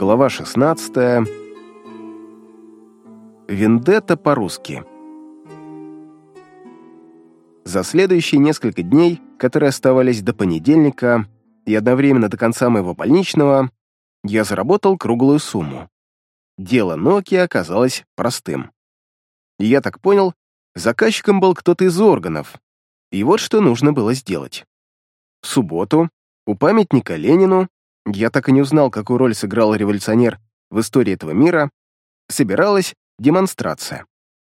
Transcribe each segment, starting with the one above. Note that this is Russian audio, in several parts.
Глава 16. Вендетта по-русски. За следующие несколько дней, которые оставались до понедельника и одновременно до конца моего больничного, я заработал круглую сумму. Дело Nokia оказалось простым. Я так понял, заказчиком был кто-то из органов. И вот что нужно было сделать. В субботу у памятника Ленину я так и не узнал, какую роль сыграл революционер в истории этого мира, собиралась демонстрация.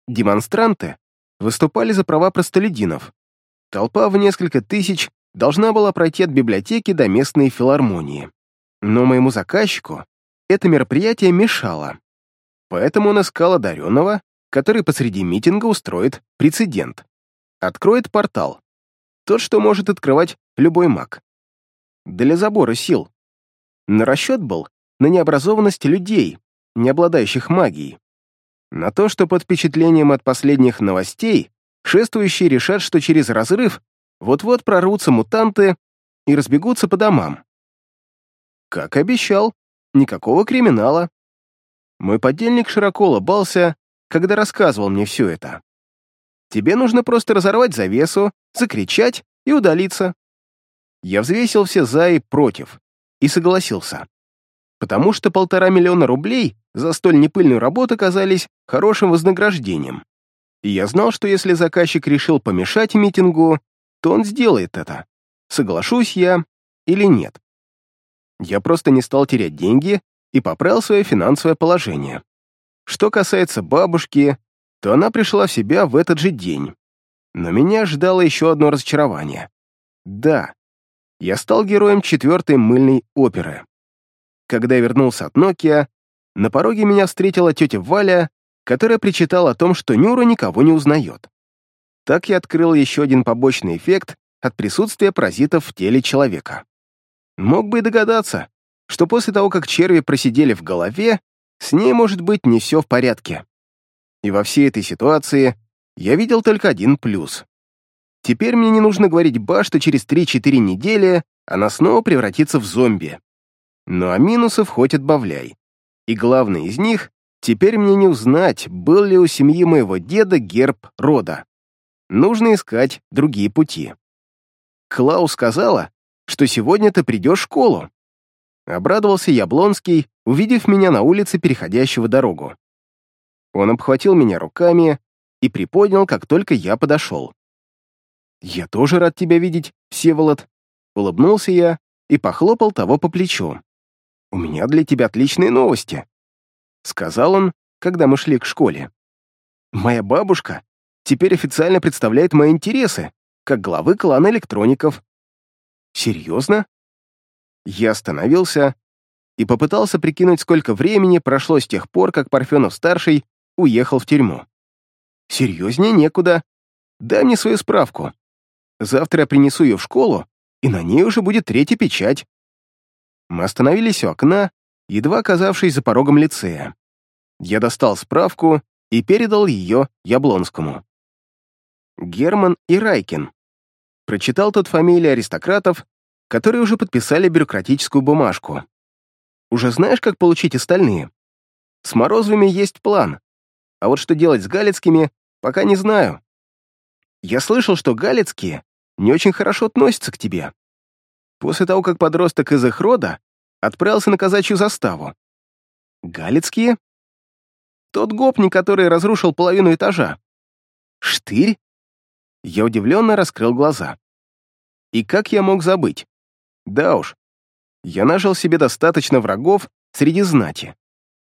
Демонстранты выступали за права простолюдинов. Толпа в несколько тысяч должна была пройти от библиотеки до местной филармонии. Но моему заказчику это мероприятие мешало. Поэтому он искал одаренного, который посреди митинга устроит прецедент. Откроет портал. Тот, что может открывать любой маг. Для забора сил. Но расчет был на необразованность людей, не обладающих магией. На то, что под впечатлением от последних новостей шествующие решат, что через разрыв вот-вот прорвутся мутанты и разбегутся по домам. Как обещал, никакого криминала. Мой подельник широко улыбался, когда рассказывал мне все это. Тебе нужно просто разорвать завесу, закричать и удалиться. Я взвесил все «за» и «против» и согласился. Потому что полтора миллиона рублей за столь непыльную работу казались хорошим вознаграждением. И я знал, что если заказчик решил помешать митингу, то он сделает это. Соглашусь я или нет. Я просто не стал терять деньги и поправил свое финансовое положение. Что касается бабушки, то она пришла в себя в этот же день. Но меня ждало еще одно разочарование. Да, я стал героем четвертой мыльной оперы. Когда я вернулся от Nokia, на пороге меня встретила тетя Валя, которая причитала о том, что Нюра никого не узнает. Так я открыл еще один побочный эффект от присутствия паразитов в теле человека. Мог бы и догадаться, что после того, как черви просидели в голове, с ней, может быть, не все в порядке. И во всей этой ситуации я видел только один плюс. Теперь мне не нужно говорить Ба, что через 3-4 недели она снова превратится в зомби. Ну а минусов хоть отбавляй. И главное из них, теперь мне не узнать, был ли у семьи моего деда герб рода. Нужно искать другие пути. Клаус сказала, что сегодня ты придешь в школу. Обрадовался Яблонский, увидев меня на улице, переходящего дорогу. Он обхватил меня руками и приподнял, как только я подошел. «Я тоже рад тебя видеть, Всеволод», — улыбнулся я и похлопал того по плечу. «У меня для тебя отличные новости», — сказал он, когда мы шли к школе. «Моя бабушка теперь официально представляет мои интересы, как главы клана электроников». «Серьезно?» Я остановился и попытался прикинуть, сколько времени прошло с тех пор, как Парфенов-старший уехал в тюрьму. «Серьезнее некуда. Дай мне свою справку. Завтра я принесу ее в школу, и на ней уже будет третья печать». Мы остановились у окна, едва оказавшись за порогом лицея. Я достал справку и передал ее Яблонскому. Герман и Райкин. Прочитал тот фамилии аристократов, которые уже подписали бюрократическую бумажку. Уже знаешь, как получить остальные? С Морозовыми есть план. А вот что делать с Галицкими, пока не знаю. Я слышал, что Галицкие не очень хорошо относятся к тебе. После того, как подросток из их рода отправился на казачью заставу. Галицкие? Тот гопник, который разрушил половину этажа. Штырь? Я удивленно раскрыл глаза. И как я мог забыть? Да уж, я нажил себе достаточно врагов среди знати.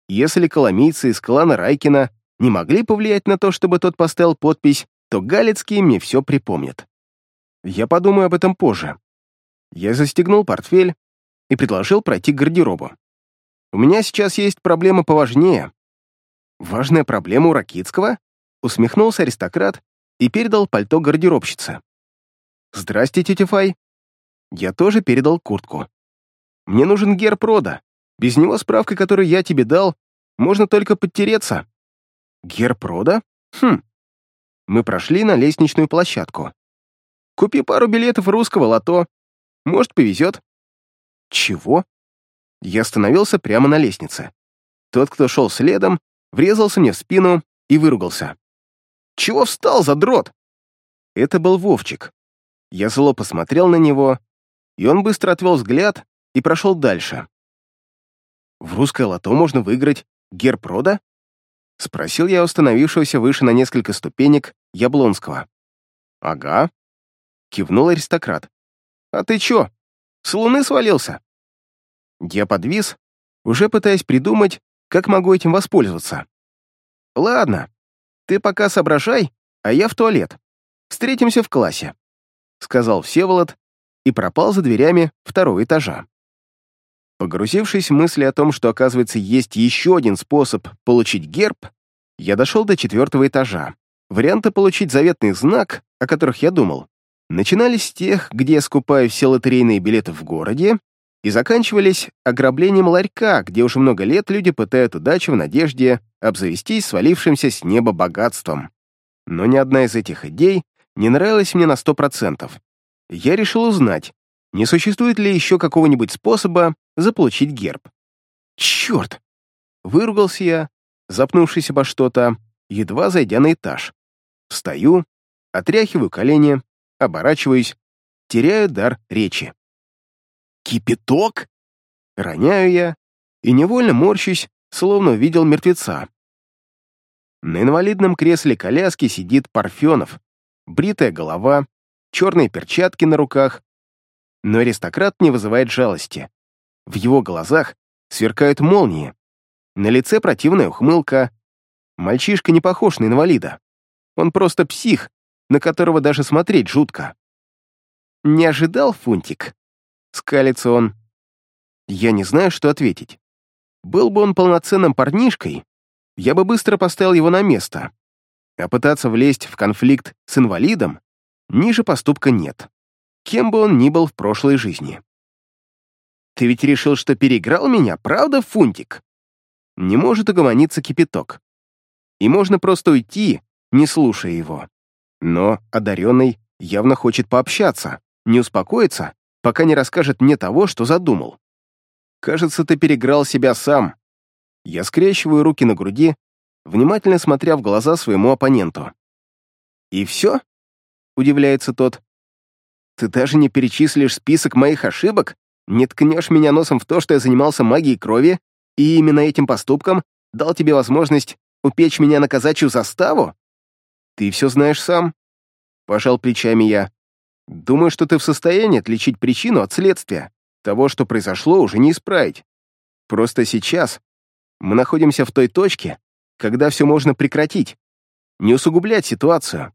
Если коломийцы из клана Райкина не могли повлиять на то, чтобы тот поставил подпись, то Галицкие мне все припомнят. Я подумаю об этом позже. Я застегнул портфель и предложил пройти к гардеробу. У меня сейчас есть проблема поважнее. Важная проблема у Ракитского? Усмехнулся аристократ и передал пальто гардеробщице. «Здрасте, тетя Фай». Я тоже передал куртку. «Мне нужен герб рода. Без него справкой, которую я тебе дал, можно только подтереться». «Герб рода? Хм». Мы прошли на лестничную площадку. Купи пару билетов русского лото. Может, повезет». «Чего?» Я остановился прямо на лестнице. Тот, кто шел следом, врезался мне в спину и выругался. «Чего встал, задрот?» Это был Вовчик. Я зло посмотрел на него, и он быстро отвел взгляд и прошел дальше. «В русское лото можно выиграть герб рода?» — спросил я установившегося выше на несколько ступенек Яблонского. «Ага», — кивнул аристократ. «А ты чё, с луны свалился?» Я подвис, уже пытаясь придумать, как могу этим воспользоваться. «Ладно, ты пока соображай, а я в туалет. Встретимся в классе», — сказал Всеволод и пропал за дверями второго этажа. Погрузившись в мысли о том, что, оказывается, есть еще один способ получить герб, я дошел до четвертого этажа. Варианты получить заветный знак, о которых я думал, начинались с тех, где я скупаю все лотерейные билеты в городе, и заканчивались ограблением ларька, где уже много лет люди пытают удачу в надежде обзавестись свалившимся с неба богатством. Но ни одна из этих идей не нравилась мне на сто процентов. Я решил узнать, не существует ли еще какого-нибудь способа заполучить герб. Черт! Выругался я, запнувшись обо что-то, едва зайдя на этаж. Встаю, отряхиваю колени, оборачиваюсь, теряю дар речи. «Кипяток?» Роняю я и невольно морщусь, словно увидел мертвеца. На инвалидном кресле коляски сидит Парфенов, бритая голова, черные перчатки на руках, но аристократ не вызывает жалости. В его глазах сверкают молнии, на лице противная ухмылка. Мальчишка не похож на инвалида. Он просто псих, на которого даже смотреть жутко. «Не ожидал, Фунтик?» Скалится он. Я не знаю, что ответить. Был бы он полноценным парнишкой, я бы быстро поставил его на место. А пытаться влезть в конфликт с инвалидом ниже поступка нет. Кем бы он ни был в прошлой жизни. Ты ведь решил, что переиграл меня, правда, Фунтик? Не может угомониться кипяток. И можно просто уйти, не слушая его. Но одаренный явно хочет пообщаться, не успокоиться, пока не расскажет мне того, что задумал. Кажется, ты переграл себя сам. Я скрещиваю руки на груди, внимательно смотря в глаза своему оппоненту. «И все?» — удивляется тот. «Ты даже не перечислишь список моих ошибок? Не ткнешь меня носом в то, что я занимался магией крови, и именно этим поступком дал тебе возможность упечь меня на казачью заставу? Ты все знаешь сам?» Пожал плечами я. «Думаю, что ты в состоянии отличить причину от следствия. Того, что произошло, уже не исправить. Просто сейчас мы находимся в той точке, когда все можно прекратить. Не усугублять ситуацию.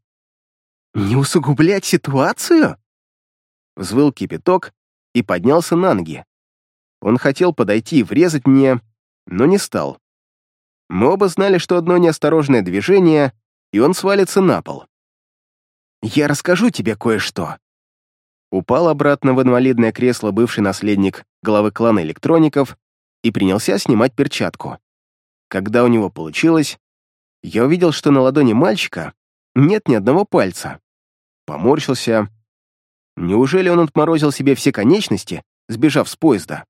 «Не усугублять ситуацию?» Взвыл кипяток и поднялся на ноги. Он хотел подойти и врезать мне, но не стал. Мы оба знали, что одно неосторожное движение, и он свалится на пол. «Я расскажу тебе кое-что», упал обратно в инвалидное кресло бывший наследник главы клана электроников и принялся снимать перчатку. Когда у него получилось, я увидел, что на ладони мальчика нет ни одного пальца. Поморщился. Неужели он отморозил себе все конечности, сбежав с поезда?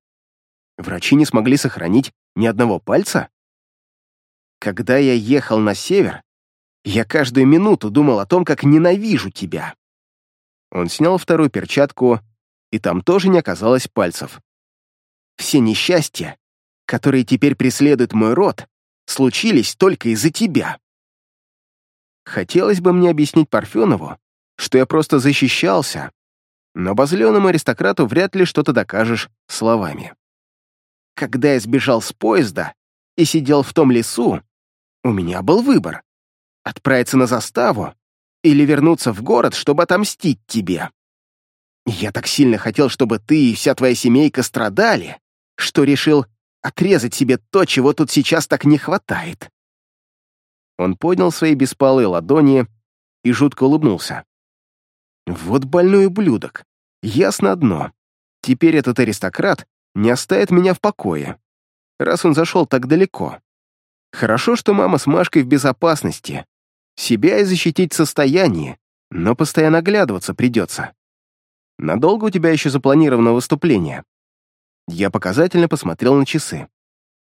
Врачи не смогли сохранить ни одного пальца? Когда я ехал на север, я каждую минуту думал о том, как ненавижу тебя. Он снял вторую перчатку, и там тоже не оказалось пальцев. Все несчастья, которые теперь преследуют мой род, случились только из-за тебя. Хотелось бы мне объяснить Парфенову, что я просто защищался, но базленному аристократу вряд ли что-то докажешь словами. Когда я сбежал с поезда и сидел в том лесу, у меня был выбор — отправиться на заставу или вернуться в город, чтобы отомстить тебе. Я так сильно хотел, чтобы ты и вся твоя семейка страдали, что решил отрезать себе то, чего тут сейчас так не хватает. Он поднял свои беспалые ладони и жутко улыбнулся. Вот больной ублюдок. Ясно одно. Теперь этот аристократ не оставит меня в покое, раз он зашел так далеко. Хорошо, что мама с Машкой в безопасности, себя и защитить состояние, но постоянно оглядываться придется. Надолго у тебя еще запланировано выступление? Я показательно посмотрел на часы.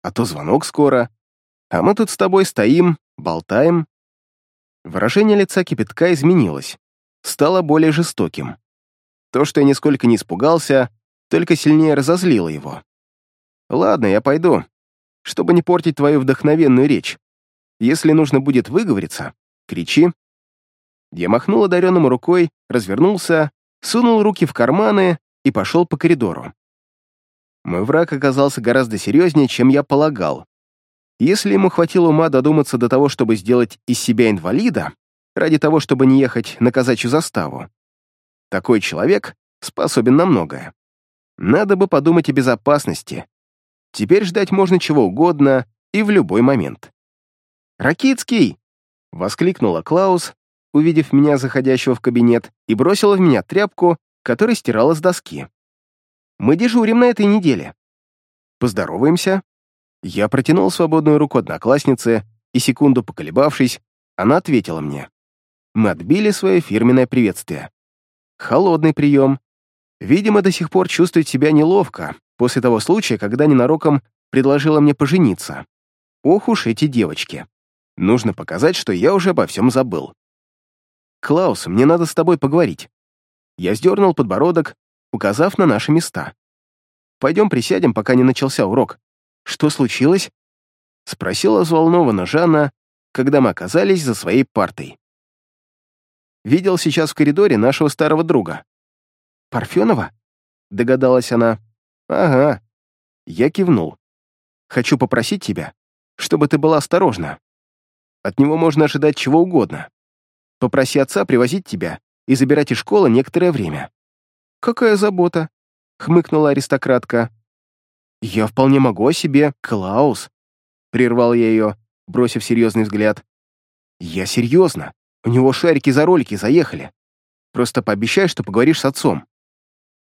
А то звонок скоро. А мы тут с тобой стоим, болтаем. Выражение лица кипятка изменилось. Стало более жестоким. То, что я нисколько не испугался, только сильнее разозлило его. «Ладно, я пойду, чтобы не портить твою вдохновенную речь. Если нужно будет выговориться, кричи». Я махнул одаренному рукой, развернулся, сунул руки в карманы и пошел по коридору. Мой враг оказался гораздо серьезнее, чем я полагал. Если ему хватило ума додуматься до того, чтобы сделать из себя инвалида, ради того, чтобы не ехать на казачью заставу, такой человек способен на многое. Надо бы подумать о безопасности. Теперь ждать можно чего угодно и в любой момент. «Ракицкий!» — воскликнула Клаус, увидев меня, заходящего в кабинет, и бросила в меня тряпку, которая стирала с доски. Мы дежурим на этой неделе. Поздороваемся. Я протянул свободную руку однокласснице, и секунду поколебавшись, она ответила мне. Мы отбили свое фирменное приветствие. Холодный прием. Видимо, до сих пор чувствует себя неловко после того случая, когда ненароком предложила мне пожениться. Ох уж эти девочки. Нужно показать, что я уже обо всем забыл. «Клаус, мне надо с тобой поговорить». Я сдернул подбородок, указав на наши места. «Пойдем присядем, пока не начался урок. Что случилось?» — спросила взволнованно Жанна, когда мы оказались за своей партой. «Видел сейчас в коридоре нашего старого друга». «Парфенова?» — догадалась она. «Ага». Я кивнул. «Хочу попросить тебя, чтобы ты была осторожна. От него можно ожидать чего угодно. Попроси отца привозить тебя и забирать из школы некоторое время. «Какая забота?» — хмыкнула аристократка. «Я вполне могу о себе, Клаус», — прервал я ее, бросив серьезный взгляд. «Я серьезно. У него шарики за ролики заехали. Просто пообещай, что поговоришь с отцом».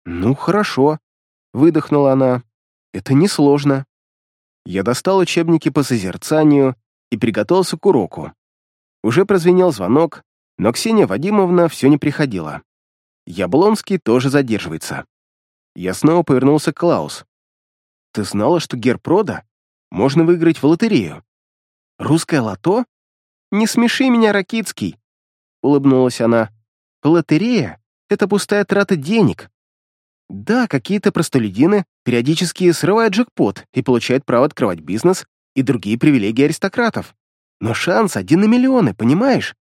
«Ну, хорошо», — выдохнула она. «Это несложно». Я достал учебники по созерцанию и приготовился к уроку. Уже прозвенел звонок, но Ксения Вадимовна все не приходила. Яблонский тоже задерживается. Я снова повернулся к Клаус. Ты знала, что герпрода можно выиграть в лотерею? Русское лото? Не смеши меня, Ракицкий, улыбнулась она. Лотерея — это пустая трата денег. Да, какие-то простолюдины периодически срывают джекпот и получают право открывать бизнес и другие привилегии аристократов. Но шанс один на миллионы, понимаешь?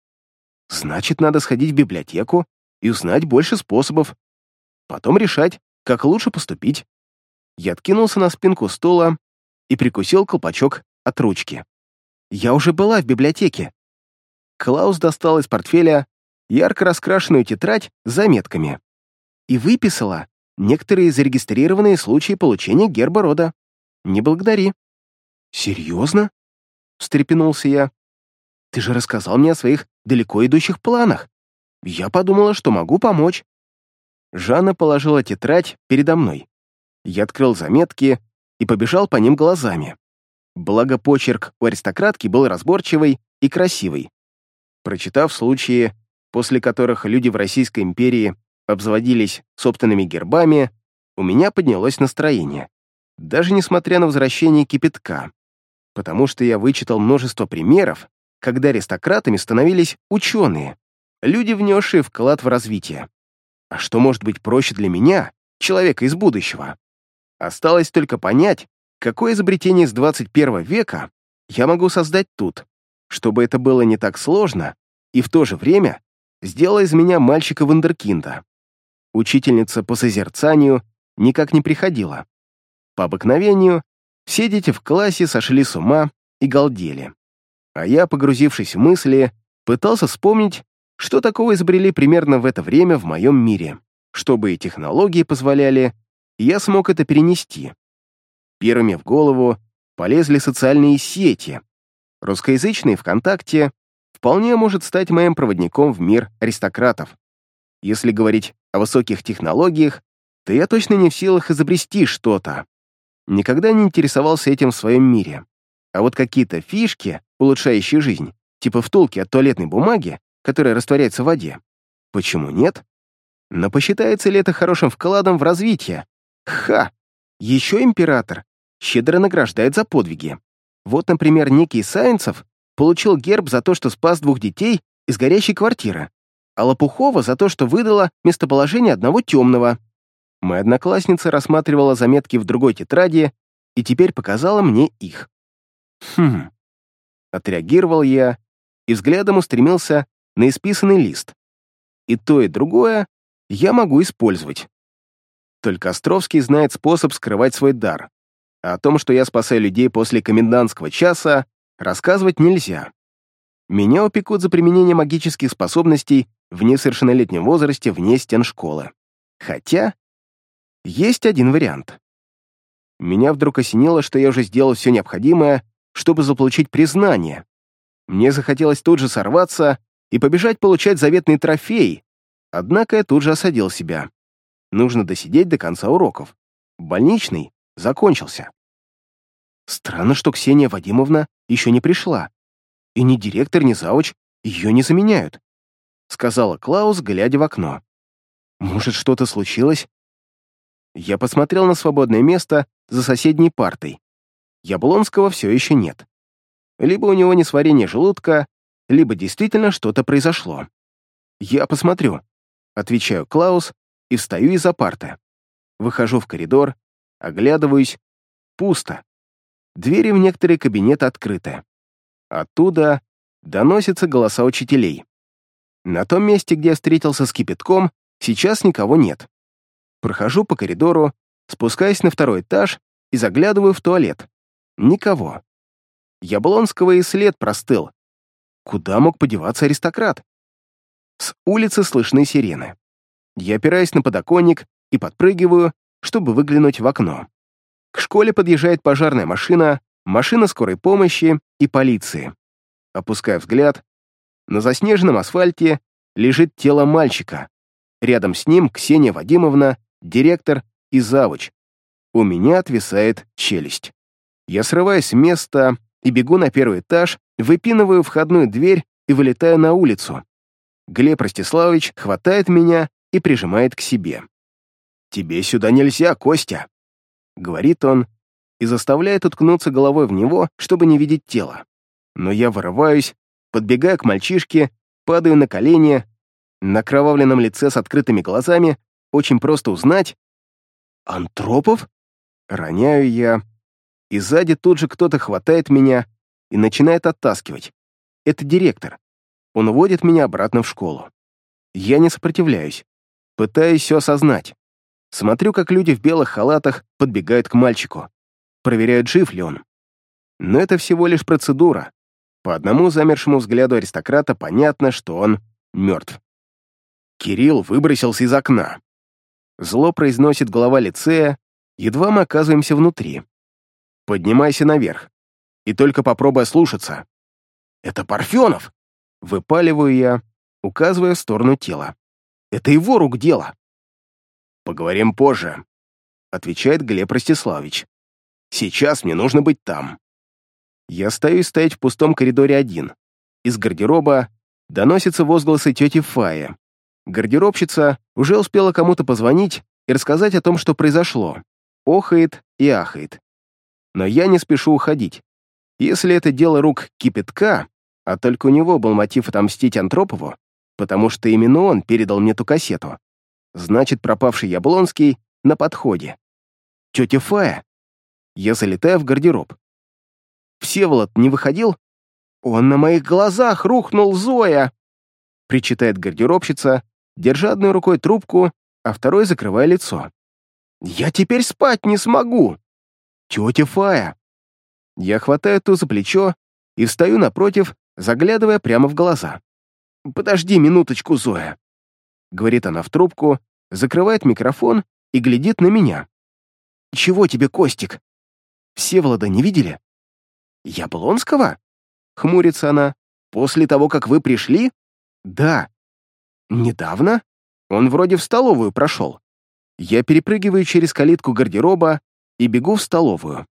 Значит, надо сходить в библиотеку и узнать больше способов. Потом решать, как лучше поступить. Я откинулся на спинку стула и прикусил колпачок от ручки. Я уже была в библиотеке. Клаус достал из портфеля ярко раскрашенную тетрадь с заметками и выписала некоторые зарегистрированные случаи получения герба рода. Не благодари. «Серьезно?» — встрепенулся я. «Ты же рассказал мне о своих далеко идущих планах. Я подумала, что могу помочь. Жанна положила тетрадь передо мной. Я открыл заметки и побежал по ним глазами. Благо почерк у аристократки был разборчивый и красивый. Прочитав случаи, после которых люди в Российской империи обзаводились собственными гербами, у меня поднялось настроение. Даже несмотря на возвращение кипятка. Потому что я вычитал множество примеров, когда аристократами становились ученые, люди, внесшие вклад в развитие. А что может быть проще для меня, человека из будущего? Осталось только понять, какое изобретение из 21 века я могу создать тут, чтобы это было не так сложно и в то же время сделало из меня мальчика вундеркинда. Учительница по созерцанию никак не приходила. По обыкновению, все дети в классе сошли с ума и галдели. А я, погрузившись в мысли, пытался вспомнить, что такого изобрели примерно в это время в моем мире? Чтобы и технологии позволяли, я смог это перенести. Первыми в голову полезли социальные сети. Русскоязычный ВКонтакте вполне может стать моим проводником в мир аристократов. Если говорить о высоких технологиях, то я точно не в силах изобрести что-то. Никогда не интересовался этим в своем мире. А вот какие-то фишки, улучшающие жизнь, типа втулки от туалетной бумаги, которая растворяется в воде. Почему нет? Но посчитается ли это хорошим вкладом в развитие? Ха! Еще император щедро награждает за подвиги. Вот, например, некий Саинцев получил герб за то, что спас двух детей из горящей квартиры, а Лопухова за то, что выдала местоположение одного темного. Моя одноклассница рассматривала заметки в другой тетради и теперь показала мне их. Хм. Отреагировал я и взглядом устремился на исписанный лист. И то, и другое я могу использовать. Только Островский знает способ скрывать свой дар. А о том, что я спасаю людей после комендантского часа, рассказывать нельзя. Меня упекут за применение магических способностей в несовершеннолетнем возрасте вне стен школы. Хотя есть один вариант. Меня вдруг осенило, что я уже сделал все необходимое, чтобы заполучить признание. Мне захотелось тут же сорваться и побежать получать заветный трофей, однако я тут же осадил себя. Нужно досидеть до конца уроков. Больничный закончился. Странно, что Ксения Вадимовна еще не пришла. И ни директор, ни завуч ее не заменяют, сказала Клаус, глядя в окно. Может, что-то случилось? Я посмотрел на свободное место за соседней партой. Яблонского все еще нет. Либо у него несварение желудка, либо действительно что-то произошло. «Я посмотрю», — отвечаю Клаус и встаю из-за парты. Выхожу в коридор, оглядываюсь. Пусто. Двери в некоторые кабинеты открыты. Оттуда доносятся голоса учителей. На том месте, где я встретился с кипятком, сейчас никого нет. Прохожу по коридору, спускаюсь на второй этаж и заглядываю в туалет. Никого. Яблонского и след простыл. Куда мог подеваться аристократ? С улицы слышны сирены. Я опираюсь на подоконник и подпрыгиваю, чтобы выглянуть в окно. К школе подъезжает пожарная машина, машина скорой помощи и полиции. Опускаю взгляд. На заснеженном асфальте лежит тело мальчика. Рядом с ним Ксения Вадимовна директор и завуч. У меня отвисает челюсть. Я срываюсь с места и бегу на первый этаж, выпинываю входную дверь и вылетаю на улицу. Глеб Ростиславович хватает меня и прижимает к себе. «Тебе сюда нельзя, Костя!» — говорит он и заставляет уткнуться головой в него, чтобы не видеть тело. Но я вырываюсь, подбегаю к мальчишке, падаю на колени, на кровавленном лице с открытыми глазами очень просто узнать. Антропов? Роняю я. И сзади тут же кто-то хватает меня и начинает оттаскивать. Это директор. Он уводит меня обратно в школу. Я не сопротивляюсь. Пытаюсь все осознать. Смотрю, как люди в белых халатах подбегают к мальчику. Проверяют, жив ли он. Но это всего лишь процедура. По одному замершему взгляду аристократа понятно, что он мертв. Кирилл выбросился из окна. Зло произносит глава лицея, едва мы оказываемся внутри. Поднимайся наверх. И только попробуй ослушаться. Это Парфенов! Выпаливаю я, указывая в сторону тела. Это его рук дело. Поговорим позже, отвечает Глеб Ростиславович. Сейчас мне нужно быть там. Я стою стоять в пустом коридоре один. Из гардероба доносятся возгласы тети Фаи. Гардеробщица уже успела кому-то позвонить и рассказать о том, что произошло. Охает и ахает. Но я не спешу уходить. Если это дело рук кипятка, а только у него был мотив отомстить Антропову, потому что именно он передал мне ту кассету, значит, пропавший Яблонский на подходе. Тетя Фая. Я залетаю в гардероб. Всеволод не выходил? Он на моих глазах рухнул, Зоя! Причитает гардеробщица, держа одной рукой трубку, а второй закрывая лицо. «Я теперь спать не смогу!» «Тетя Фая!» Я хватаю ту за плечо и встаю напротив, заглядывая прямо в глаза. «Подожди минуточку, Зоя!» Говорит она в трубку, закрывает микрофон и глядит на меня. «Чего тебе, Костик? Всеволода не видели?» «Яблонского?» — хмурится она. «После того, как вы пришли?» «Да», Недавно? Он вроде в столовую прошел. Я перепрыгиваю через калитку гардероба и бегу в столовую.